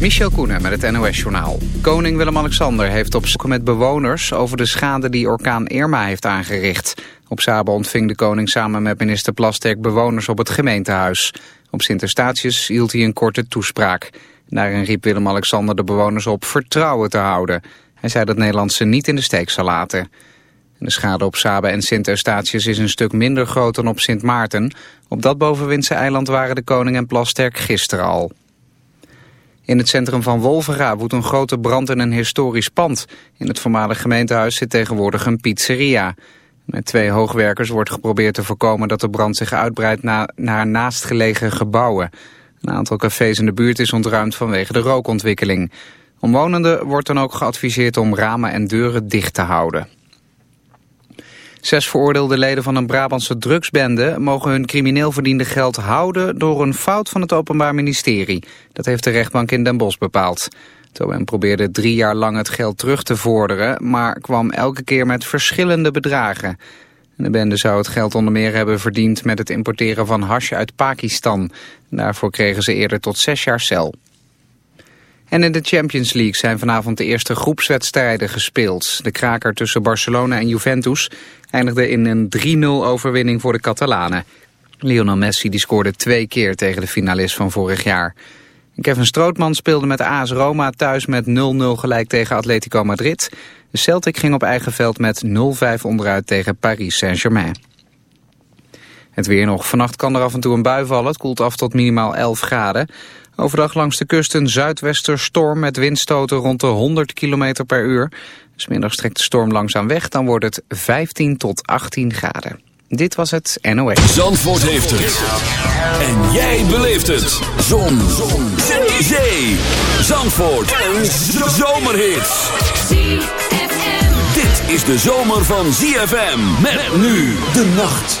Michel Koenen met het NOS-journaal. Koning Willem-Alexander heeft op zoek met bewoners over de schade die orkaan Irma heeft aangericht. Op Saba ontving de koning samen met minister Plasterk bewoners op het gemeentehuis. Op Sint-Eustatius hield hij een korte toespraak. Daarin riep Willem-Alexander de bewoners op vertrouwen te houden. Hij zei dat Nederland ze niet in de steek zal laten. De schade op Saba en Sint-Eustatius is een stuk minder groot dan op Sint Maarten. Op dat bovenwindse eiland waren de koning en Plasterk gisteren al. In het centrum van Wolvera woedt een grote brand in een historisch pand. In het voormalige gemeentehuis zit tegenwoordig een pizzeria. Met twee hoogwerkers wordt geprobeerd te voorkomen dat de brand zich uitbreidt na, naar naastgelegen gebouwen. Een aantal cafés in de buurt is ontruimd vanwege de rookontwikkeling. Omwonenden wordt dan ook geadviseerd om ramen en deuren dicht te houden. Zes veroordeelde leden van een Brabantse drugsbende mogen hun crimineel verdiende geld houden door een fout van het Openbaar Ministerie. Dat heeft de rechtbank in Den Bosch bepaald. Het probeerde drie jaar lang het geld terug te vorderen, maar kwam elke keer met verschillende bedragen. De bende zou het geld onder meer hebben verdiend met het importeren van hash uit Pakistan. Daarvoor kregen ze eerder tot zes jaar cel. En in de Champions League zijn vanavond de eerste groepswedstrijden gespeeld. De kraker tussen Barcelona en Juventus eindigde in een 3-0 overwinning voor de Catalanen. Lionel Messi die scoorde twee keer tegen de finalist van vorig jaar. Kevin Strootman speelde met AS Roma thuis met 0-0 gelijk tegen Atletico Madrid. De Celtic ging op eigen veld met 0-5 onderuit tegen Paris Saint-Germain. Het weer nog. Vannacht kan er af en toe een bui vallen. Het koelt af tot minimaal 11 graden. Overdag langs de kust een zuidwesterstorm met windstoten rond de 100 km per uur. Smiddags trekt de storm langzaam weg, dan wordt het 15 tot 18 graden. Dit was het NOS. Zandvoort heeft het. En jij beleeft het. Zon. Zon. Zee. Zandvoort. Een zomerhit. Dit is de zomer van ZFM. Met nu de nacht.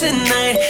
tonight.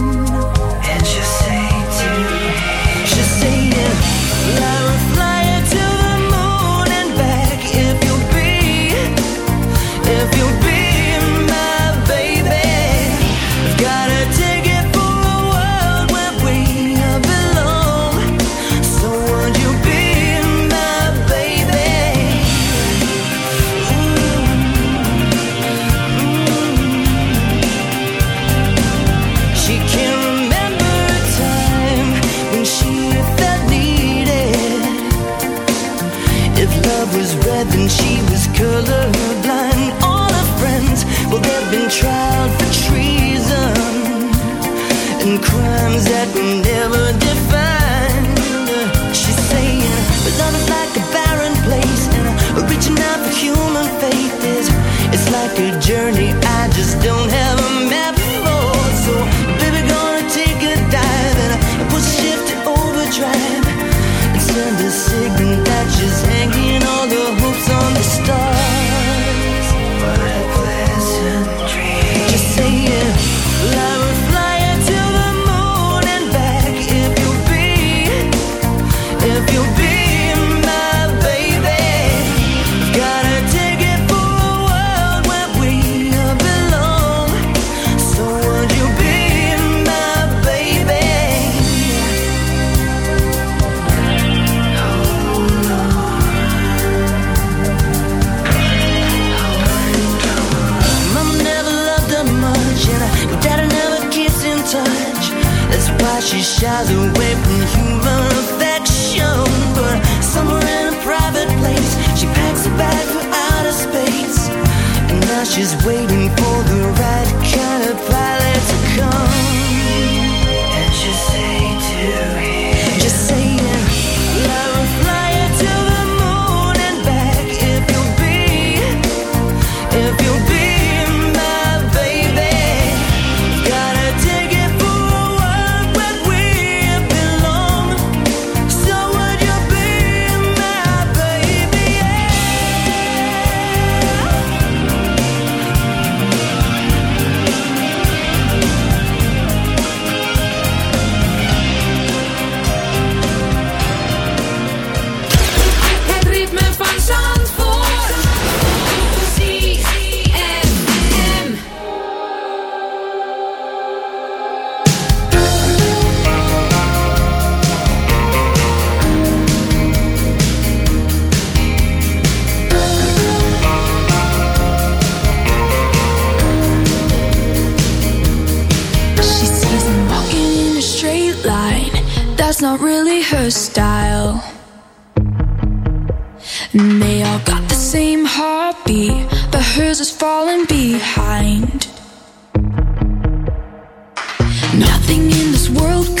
she was colorblind. All her friends, well, they've been tried for treason and crimes that. Nothing in this world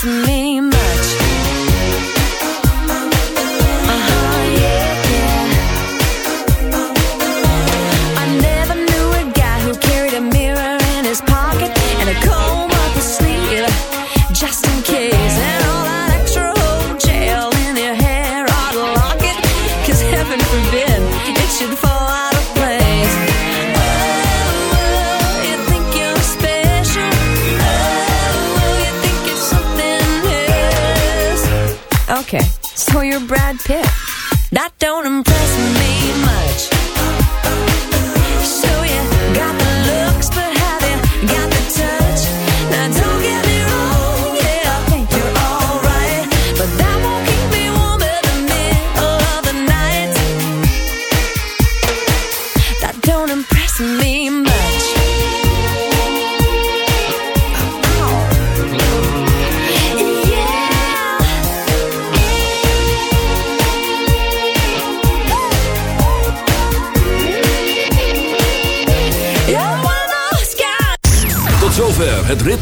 Don't me Brad Pitt.